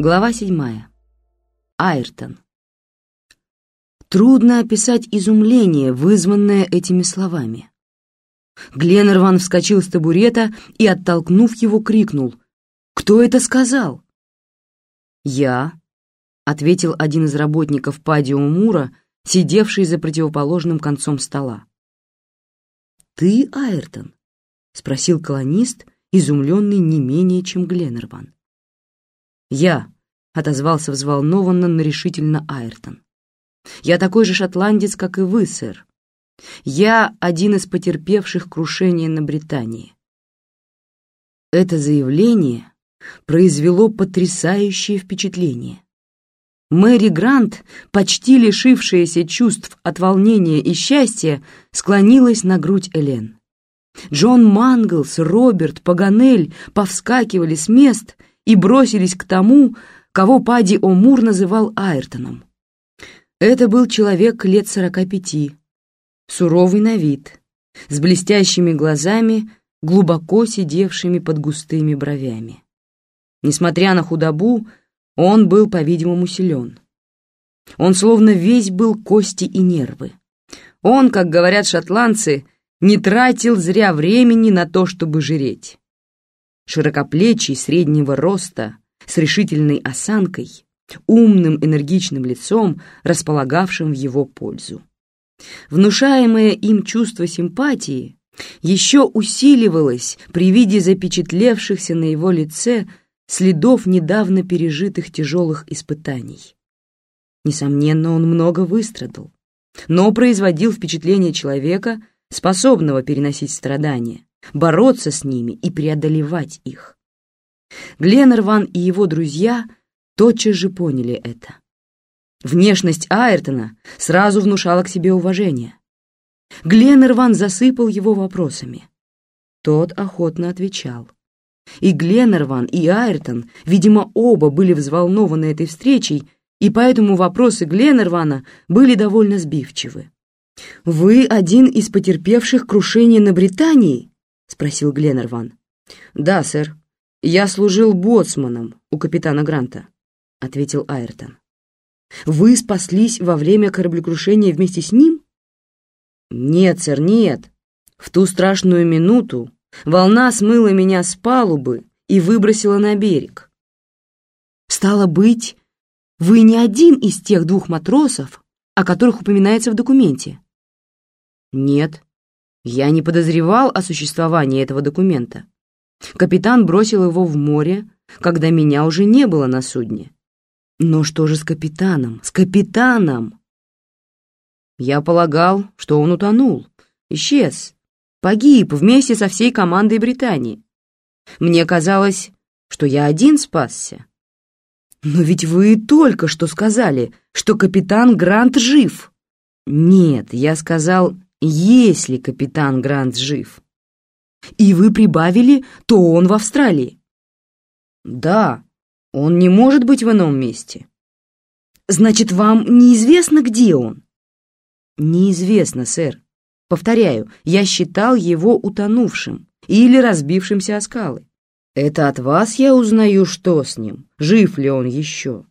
Глава седьмая. Айртон. Трудно описать изумление, вызванное этими словами. Гленнерван вскочил с табурета и, оттолкнув его, крикнул. «Кто это сказал?» «Я», — ответил один из работников Падио Мура, сидевший за противоположным концом стола. «Ты, Айртон?» — спросил колонист, изумленный не менее, чем Гленнерван. «Я», — отозвался взволнованно, но решительно Айртон. «Я такой же шотландец, как и вы, сэр. Я один из потерпевших крушение на Британии». Это заявление произвело потрясающее впечатление. Мэри Грант, почти лишившаяся чувств от волнения и счастья, склонилась на грудь Элен. Джон Манглс, Роберт, Паганель повскакивали с мест и бросились к тому, кого Пади О'Мур называл Айртоном. Это был человек лет сорока пяти, суровый на вид, с блестящими глазами, глубоко сидевшими под густыми бровями. Несмотря на худобу, он был, по-видимому, силен. Он словно весь был кости и нервы. Он, как говорят шотландцы, не тратил зря времени на то, чтобы жреть широкоплечий среднего роста, с решительной осанкой, умным энергичным лицом, располагавшим в его пользу. Внушаемое им чувство симпатии еще усиливалось при виде запечатлевшихся на его лице следов недавно пережитых тяжелых испытаний. Несомненно, он много выстрадал, но производил впечатление человека, способного переносить страдания, бороться с ними и преодолевать их. Гленнерван и его друзья тотчас же поняли это. Внешность Айртона сразу внушала к себе уважение. Гленнерван засыпал его вопросами. Тот охотно отвечал. И Гленнерван, и Айртон, видимо, оба были взволнованы этой встречей, и поэтому вопросы Гленнервана были довольно сбивчивы. «Вы один из потерпевших крушение на Британии?» — спросил Гленнерван. «Да, сэр. Я служил боцманом у капитана Гранта», — ответил Айртон. «Вы спаслись во время кораблекрушения вместе с ним?» «Нет, сэр, нет. В ту страшную минуту волна смыла меня с палубы и выбросила на берег». «Стало быть, вы не один из тех двух матросов, о которых упоминается в документе?» «Нет», я не подозревал о существовании этого документа. Капитан бросил его в море, когда меня уже не было на судне. Но что же с капитаном? С капитаном! Я полагал, что он утонул, исчез, погиб вместе со всей командой Британии. Мне казалось, что я один спасся. Но ведь вы только что сказали, что капитан Грант жив. Нет, я сказал, если капитан Грант жив. И вы прибавили, то он в Австралии. Да, он не может быть в ином месте. Значит, вам неизвестно, где он? Неизвестно, сэр. Повторяю, я считал его утонувшим или разбившимся о скалы. Это от вас я узнаю, что с ним, жив ли он еще.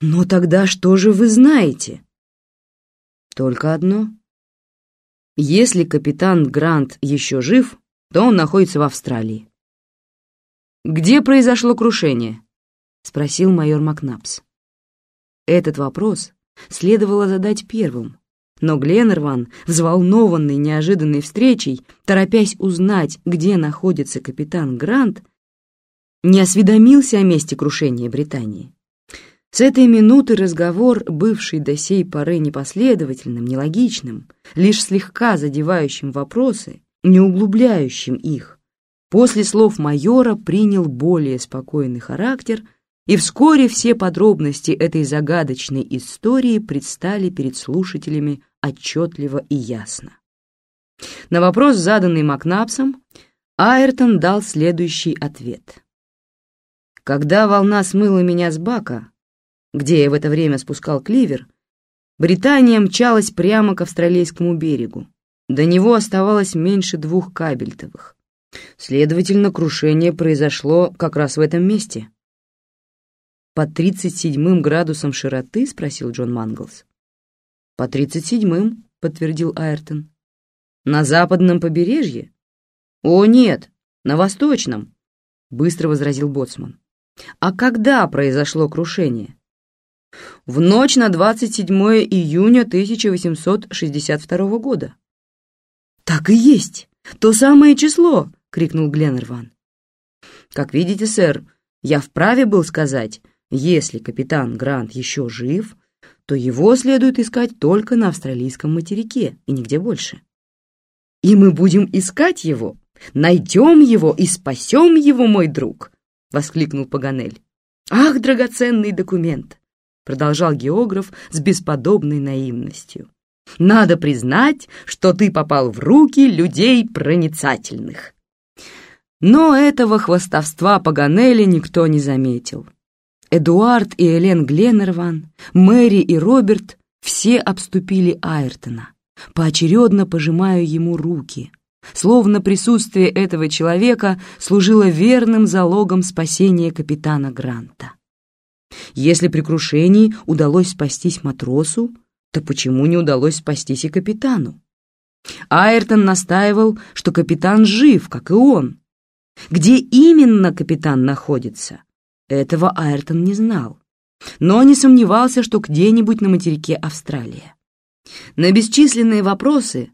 Но тогда что же вы знаете? Только одно. Если капитан Грант еще жив, то он находится в Австралии. «Где произошло крушение?» — спросил майор Макнапс. Этот вопрос следовало задать первым, но Гленнерван, взволнованный неожиданной встречей, торопясь узнать, где находится капитан Грант, не осведомился о месте крушения Британии. С этой минуты разговор, бывший до сей поры непоследовательным, нелогичным, лишь слегка задевающим вопросы, не углубляющим их, после слов майора принял более спокойный характер, и вскоре все подробности этой загадочной истории предстали перед слушателями отчетливо и ясно. На вопрос, заданный Макнапсом, Айртон дал следующий ответ. «Когда волна смыла меня с бака, где я в это время спускал кливер, Британия мчалась прямо к австралийскому берегу. До него оставалось меньше двух кабельтовых. Следовательно, крушение произошло как раз в этом месте. «Под тридцать седьмым градусом широты?» — спросил Джон Манглс. «По тридцать седьмым», — подтвердил Айртон. «На западном побережье?» «О, нет, на восточном», — быстро возразил Боцман. «А когда произошло крушение?» «В ночь на 27 июня 1862 года». «Так и есть! То самое число!» — крикнул Гленнерван. «Как видите, сэр, я вправе был сказать, если капитан Грант еще жив, то его следует искать только на австралийском материке и нигде больше. И мы будем искать его, найдем его и спасем его, мой друг!» — воскликнул Паганель. «Ах, драгоценный документ!» — продолжал географ с бесподобной наивностью. «Надо признать, что ты попал в руки людей проницательных». Но этого хвостовства Паганелли никто не заметил. Эдуард и Элен Гленнерван, Мэри и Роберт все обступили Айртона, поочередно пожимая ему руки, словно присутствие этого человека служило верным залогом спасения капитана Гранта. Если при крушении удалось спастись матросу, то почему не удалось спастись и капитану? Айртон настаивал, что капитан жив, как и он. Где именно капитан находится, этого Айртон не знал, но не сомневался, что где-нибудь на материке Австралия. На бесчисленные вопросы,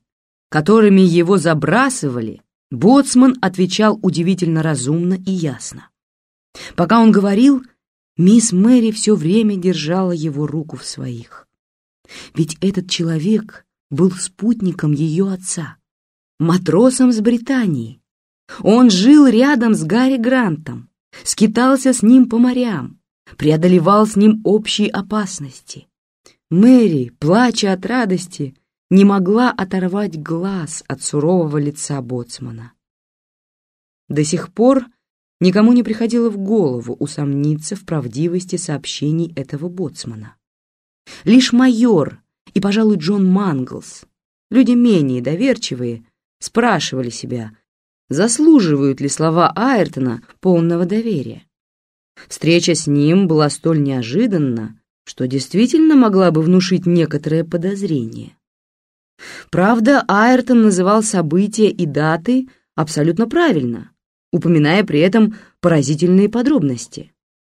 которыми его забрасывали, Боцман отвечал удивительно разумно и ясно. Пока он говорил, мисс Мэри все время держала его руку в своих. Ведь этот человек был спутником ее отца, матросом с Британии. Он жил рядом с Гарри Грантом, скитался с ним по морям, преодолевал с ним общие опасности. Мэри, плача от радости, не могла оторвать глаз от сурового лица боцмана. До сих пор никому не приходило в голову усомниться в правдивости сообщений этого боцмана. Лишь майор и, пожалуй, Джон Манглс, люди менее доверчивые, спрашивали себя, заслуживают ли слова Айртона полного доверия. Встреча с ним была столь неожиданна, что действительно могла бы внушить некоторое подозрение. Правда, Айртон называл события и даты абсолютно правильно, упоминая при этом поразительные подробности.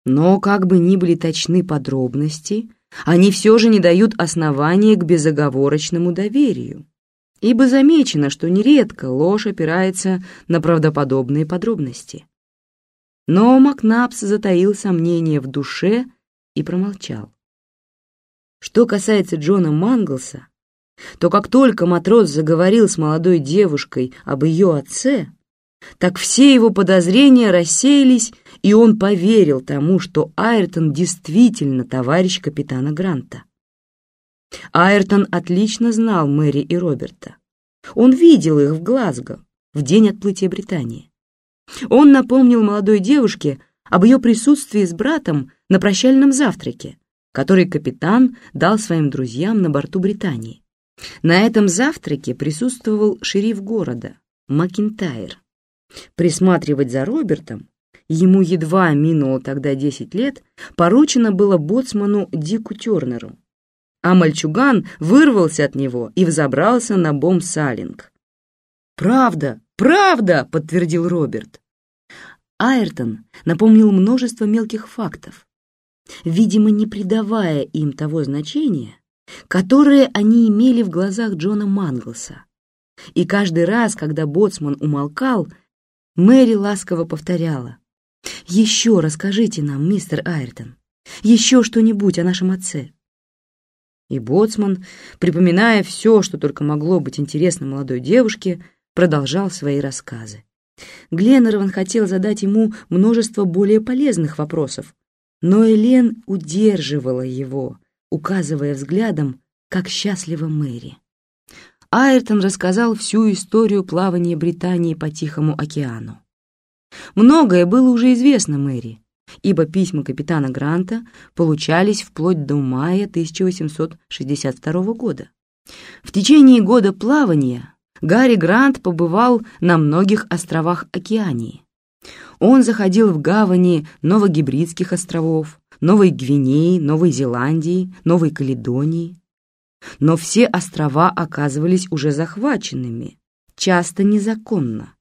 Но как бы ни были точны подробности, они все же не дают основания к безоговорочному доверию ибо замечено, что нередко ложь опирается на правдоподобные подробности. Но Макнапс затаил сомнения в душе и промолчал. Что касается Джона Манглса, то как только матрос заговорил с молодой девушкой об ее отце, так все его подозрения рассеялись, и он поверил тому, что Айртон действительно товарищ капитана Гранта. Айртон отлично знал Мэри и Роберта. Он видел их в Глазго в день отплытия Британии. Он напомнил молодой девушке об ее присутствии с братом на прощальном завтраке, который капитан дал своим друзьям на борту Британии. На этом завтраке присутствовал шериф города, Макинтайр. Присматривать за Робертом, ему едва минуло тогда 10 лет, поручено было боцману Дику Тернеру, а мальчуган вырвался от него и взобрался на бомб-салинг. «Правда, правда!» — подтвердил Роберт. Айртон напомнил множество мелких фактов, видимо, не придавая им того значения, которое они имели в глазах Джона Манглса. И каждый раз, когда боцман умолкал, Мэри ласково повторяла. «Еще расскажите нам, мистер Айртон, еще что-нибудь о нашем отце». И боцман, припоминая все, что только могло быть интересно молодой девушке, продолжал свои рассказы. Гленнерван хотел задать ему множество более полезных вопросов, но Элен удерживала его, указывая взглядом, как счастлива Мэри. Айртон рассказал всю историю плавания Британии по Тихому океану. Многое было уже известно Мэри, ибо письма капитана Гранта получались вплоть до мая 1862 года. В течение года плавания Гарри Грант побывал на многих островах Океании. Он заходил в гавани Новогибридских островов, Новой Гвинеи, Новой Зеландии, Новой Каледонии. Но все острова оказывались уже захваченными, часто незаконно.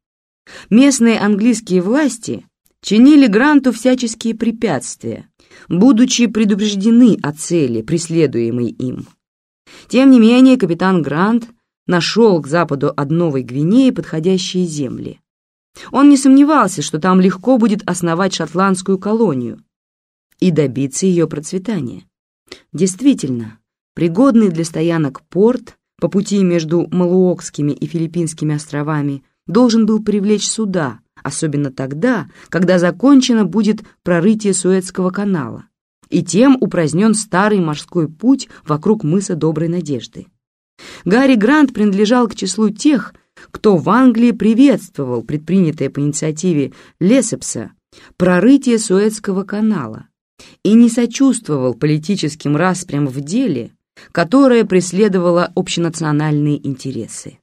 Местные английские власти чинили Гранту всяческие препятствия, будучи предупреждены о цели, преследуемой им. Тем не менее, капитан Грант нашел к западу от Новой Гвинеи подходящие земли. Он не сомневался, что там легко будет основать шотландскую колонию и добиться ее процветания. Действительно, пригодный для стоянок порт по пути между Малуокскими и Филиппинскими островами должен был привлечь суда, особенно тогда, когда закончено будет прорытие Суэцкого канала, и тем упразднен старый морской путь вокруг мыса Доброй Надежды. Гарри Грант принадлежал к числу тех, кто в Англии приветствовал предпринятое по инициативе Лесепса прорытие Суэцкого канала и не сочувствовал политическим распрям в деле, которое преследовало общенациональные интересы.